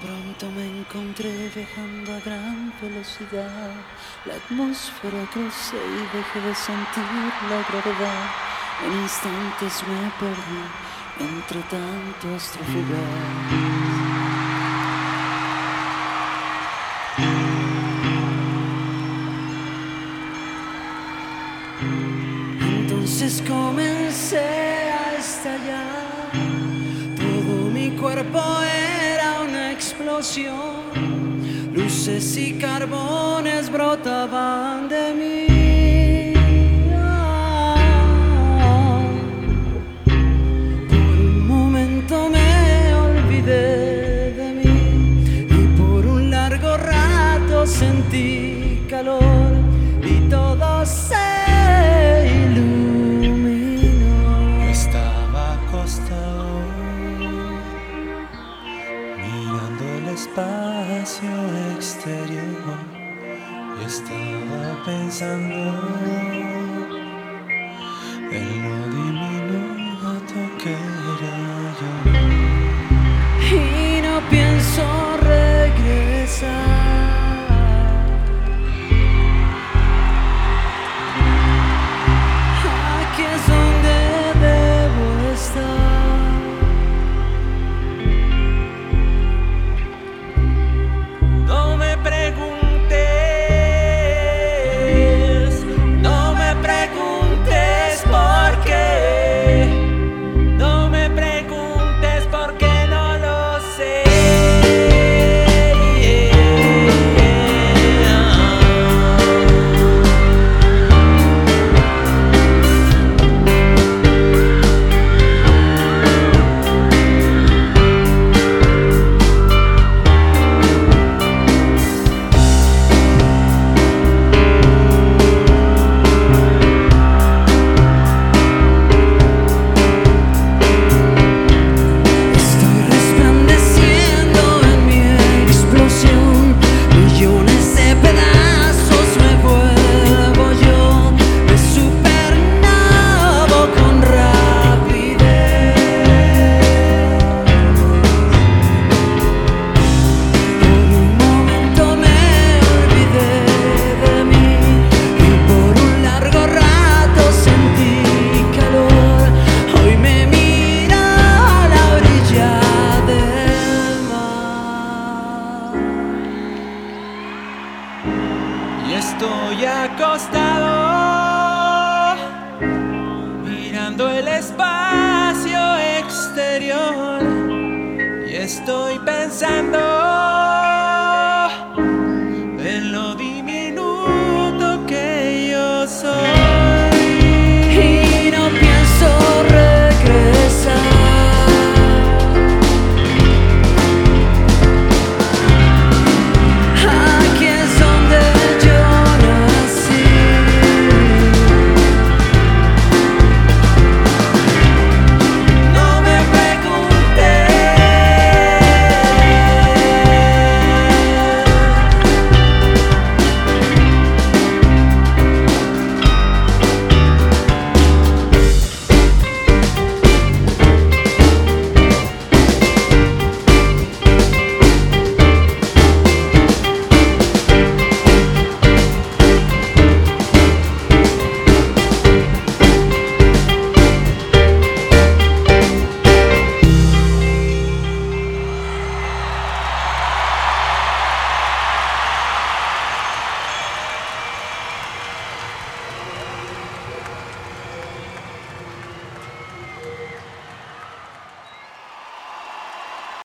pronto me encontré viajando a gran velocidad. La atmósfera crucé y dejé de sentir la gravedad. En instantes me perdí entre tanto astrofugar. Entonces comencé a estallar. Todo mi cuerpo Luces y carbones brotaban de mí. Por un momento me olvidé de mí y por un largo rato sentí calor espacio exterior. Y estaba pensando pensando